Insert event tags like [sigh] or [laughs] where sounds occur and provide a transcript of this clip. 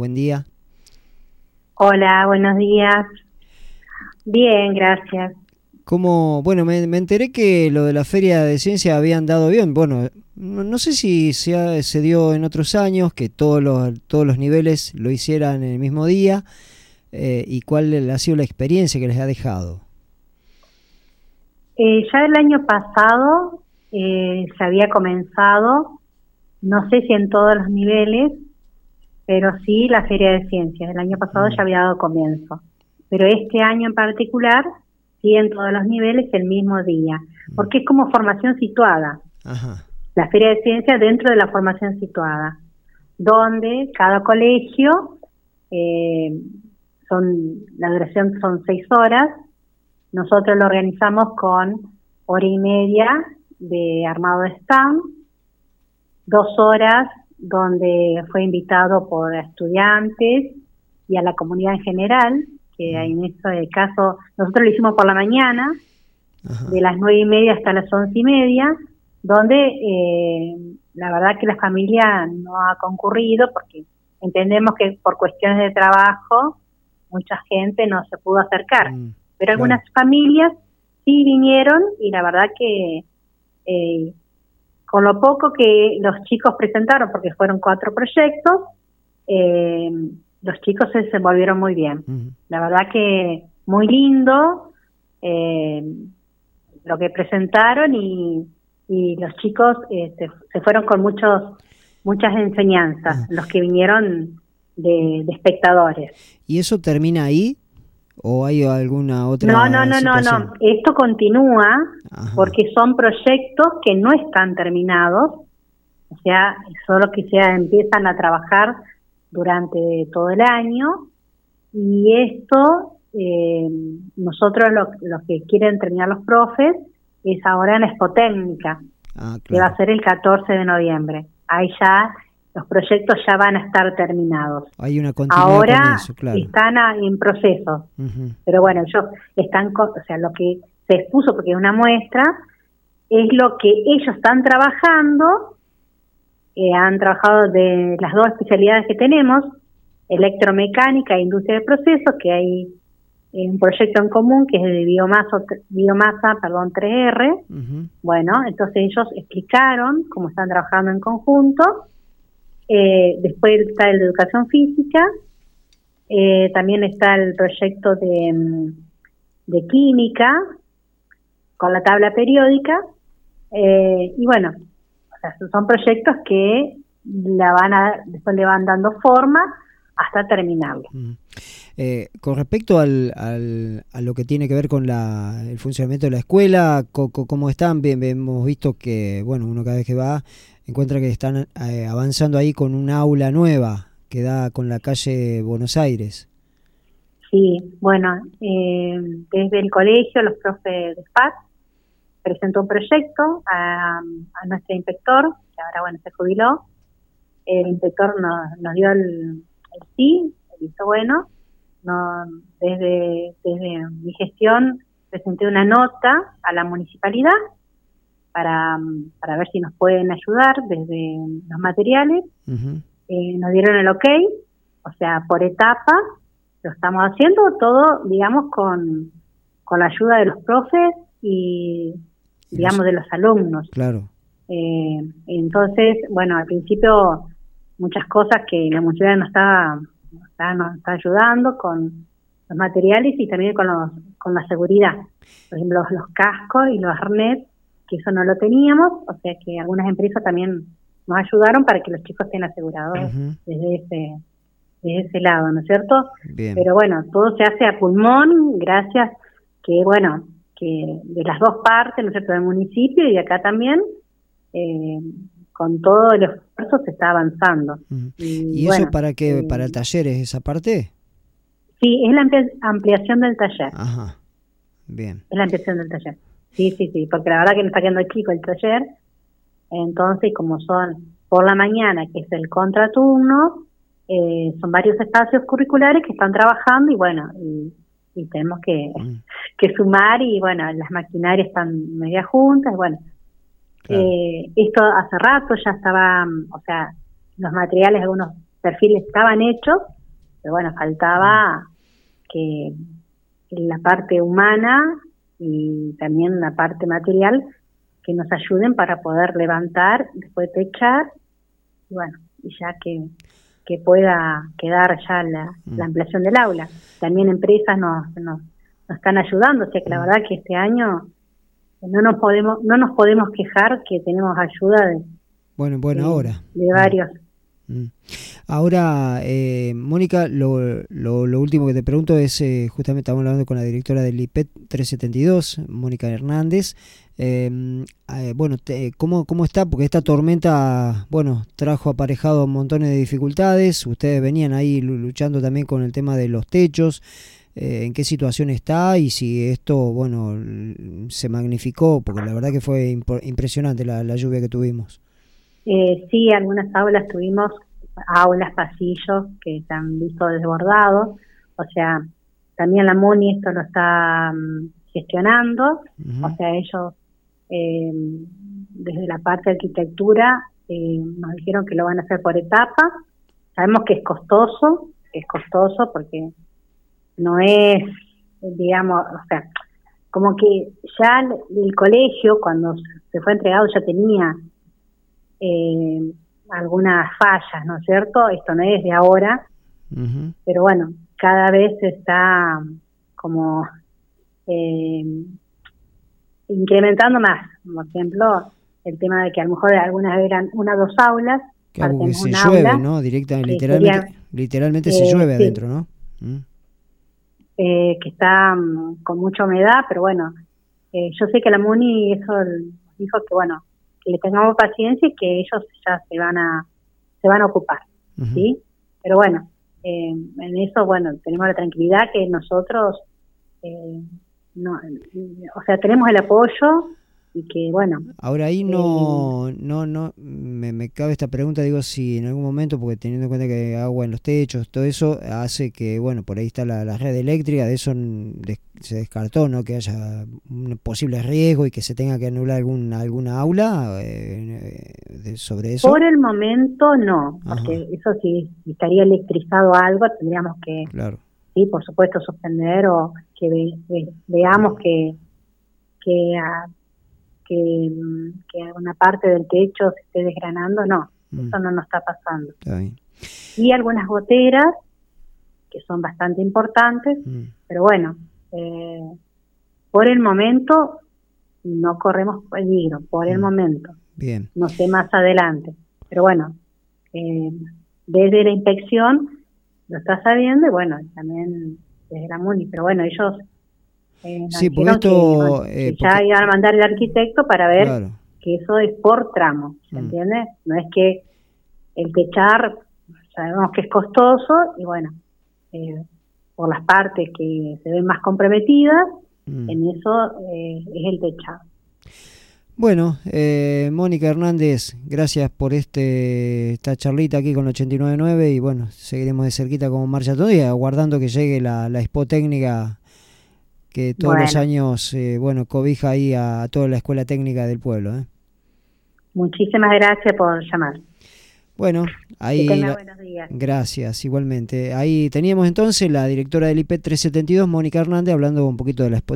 Buen día. Hola, buenos días. Bien, gracias. Como, bueno, me, enteré que lo de la feria de ciencia habían dado bien. Bueno, no, sé si se, se, dio en otros años que todos los, todos los niveles lo hicieran en el mismo día eh, y cuál ha sido la experiencia que les ha dejado. Eh, ya el año pasado eh, se había comenzado, no sé si en todos los niveles, pero sí la Feria de Ciencias. El año pasado ya había dado comienzo. Pero este año en particular, sí en todos los niveles el mismo día, porque es como formación situada. La Feria de Ciencias dentro de la formación situada, donde cada colegio, eh, son la duración son seis horas, nosotros lo organizamos con hora y media de armado de stand, dos horas donde fue invitado por estudiantes y a la comunidad en general, que en este caso nosotros lo hicimos por la mañana, de las nueve y media hasta las once y media, donde eh, la verdad que la familia no ha concurrido porque entendemos que por cuestiones de trabajo mucha gente no se pudo acercar, mm, pero algunas familias sí vinieron y la verdad que eh, con lo poco que los chicos presentaron, porque fueron cuatro proyectos, eh, los chicos se volvieron muy bien. La verdad que muy lindo eh, lo que presentaron y, los chicos este, se fueron con muchos muchas enseñanzas, los que vinieron de, de, espectadores. ¿Y eso termina ahí? ¿O hay alguna otra? No, no, no, no, no. Esto continúa porque son proyectos que no están terminados, o sea, solo que se empiezan a trabajar durante todo el año y esto eh, nosotros lo, que quieren terminar los profes es ahora en Expotécnica, ah, que va a ser el 14 de noviembre. Ahí ya los proyectos ya van a estar terminados. Hay una continuidad Ahora están en proceso, pero bueno, ellos están, o sea, lo que se expuso, porque es una muestra, es lo que ellos están trabajando, eh, han trabajado de las dos especialidades que tenemos, electromecánica e industria de procesos, que hay un proyecto en común que es de biomasa, biomasa perdón, 3R. Bueno, entonces ellos explicaron cómo están trabajando en conjunto eh, después está el de educación física, eh, también está el proyecto de, mm, de química con la tabla periódica, eh, y bueno, son proyectos que la van a, después le van dando forma hasta terminarlo. con respecto al, al, a lo que tiene que ver con la, el funcionamiento de la escuela, ¿cómo están? Bien, hemos visto que, bueno, uno cada vez que va encuentra que están eh, avanzando ahí con un aula nueva que da con la calle Buenos Aires. Sí, bueno, eh, desde el colegio, los profes de SPAT presentó un proyecto a, nuestro inspector, que ahora bueno se jubiló. El inspector nos, nos dio el, sí, el visto bueno. No, desde, desde mi gestión presenté una nota a la municipalidad para, para ver si nos pueden ayudar desde los materiales. Eh, nos dieron el ok, o sea, por etapas, lo estamos haciendo todo, digamos, con, con la ayuda de los profes y, digamos, de los alumnos. Claro. Eh, entonces, bueno, al principio muchas cosas que la municipalidad nos está, nos está ayudando con los materiales y también con, los, con la seguridad. Por ejemplo, los, los cascos y los arnés que eso no lo teníamos, o sea que algunas empresas también nos ayudaron para que los chicos estén asegurados desde ese desde ese lado, ¿no es cierto? Pero bueno, todo se hace a pulmón, gracias que, bueno, que de las dos partes, ¿no es cierto?, del municipio y acá también, eh, con todo el esfuerzo se está avanzando. ¿Y, eso para qué? Eh, ¿Para el taller es esa parte? Sí, es la ampliación del taller. Ajá, bien. Es la ampliación del taller. Sí, sí, sí, porque la verdad que me está quedando chico el taller, entonces como son por la mañana, que es el contraturno, eh, son varios espacios curriculares que están trabajando y bueno, y, tenemos que, mm. [laughs] que sumar y bueno, las maquinarias están media juntas, y bueno, eh, esto hace rato ya estaba, o sea, los materiales algunos perfiles estaban hechos, pero bueno, faltaba que la parte humana y también la parte material que nos ayuden para poder levantar, después techar, y bueno, y ya que, que pueda quedar ya la, mm. la ampliación del aula. También empresas nos, nos, nos están ayudando, o sea que la mm. verdad que este año no nos podemos no nos podemos quejar que tenemos ayuda de bueno buena hora de varios. Ahora, eh, Mónica, lo, lo, último que te pregunto es, eh, justamente estamos hablando con la directora del IPET 372, Mónica Hernández. Em, eh, bueno, ¿cómo, ¿cómo está? Porque esta tormenta, bueno, trajo aparejado montones de dificultades. Ustedes venían ahí luchando también con el tema de los techos. Eh, en qué situación está y si esto, bueno, se magnificó, porque la verdad que fue impresionante la, lluvia que tuvimos. Eh, sí, algunas aulas tuvimos, aulas, pasillos que están vistos desbordados, o sea, también la MUNI esto lo está mm, gestionando, o sea, ellos eh, desde la parte de arquitectura eh, nos dijeron que lo van a hacer por etapas, sabemos que es costoso, es costoso porque no es, digamos, o sea, como que ya el, colegio cuando se fue entregado ya tenía eh, algunas fallas, ¿no es cierto? Esto no es de ahora, pero bueno, cada vez está como eh, incrementando más. Por ejemplo, el tema de que a lo mejor algunas eran una o dos aulas. Que se llueve, ¿no? Directamente, literalmente, literalmente se eh, llueve adentro, ¿no? Mm. Eh, que está mm, con mucha humedad, pero bueno, eh, yo sé que la MUNI eso dijo que bueno, que le tengamos paciencia y que ellos ya se van a se van a ocupar, ¿sí? Pero bueno, eh, en eso, bueno, tenemos la tranquilidad que nosotros, no, o sea, tenemos el apoyo y que bueno. Ahora ahí no, eh, no, no, me, me, cabe esta pregunta, digo, si en algún momento, porque teniendo en cuenta que hay agua en los techos, todo eso hace que, bueno, por ahí está la, red eléctrica, de eso se descartó, ¿no? Que haya un posible riesgo y que se tenga que anular algún, alguna aula eh, sobre eso. Por el momento no, porque eso si, estaría electrizado algo, tendríamos que, claro. sí, por supuesto, suspender o que veamos que que que, que una parte del techo se esté desgranando, no, mm. eso no nos está pasando. Y algunas goteras, que son bastante importantes, mm. pero bueno, eh, por el momento no corremos peligro, por el mm. momento. Bien. No sé más adelante. Pero bueno, eh, desde la inspección lo está sabiendo y bueno, también desde la MUNI, pero bueno, ellos eh, sí, porque esto... Eh, ya iban a mandar el arquitecto para ver que eso es por tramo, ¿se mm. entiende? No es que el techar, sabemos que es costoso y bueno, eh, por las partes que se ven más comprometidas, mm. en eso es el techado. Bueno, Mónica Hernández, gracias por este esta charlita aquí con 899 y bueno, seguiremos de cerquita como marcha todavía, aguardando que llegue la, la expo técnica que todos los años, eh, bueno, cobija ahí a, toda la escuela técnica del pueblo. ¿eh? Muchísimas gracias por llamar. Bueno, ahí. Gracias, igualmente. Ahí teníamos entonces la directora del IP 372, Mónica Hernández, hablando un poquito de la